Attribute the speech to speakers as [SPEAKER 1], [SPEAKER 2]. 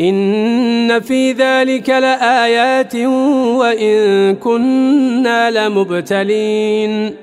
[SPEAKER 1] إن في ذلك لآيات وإن كنا لمبتلين.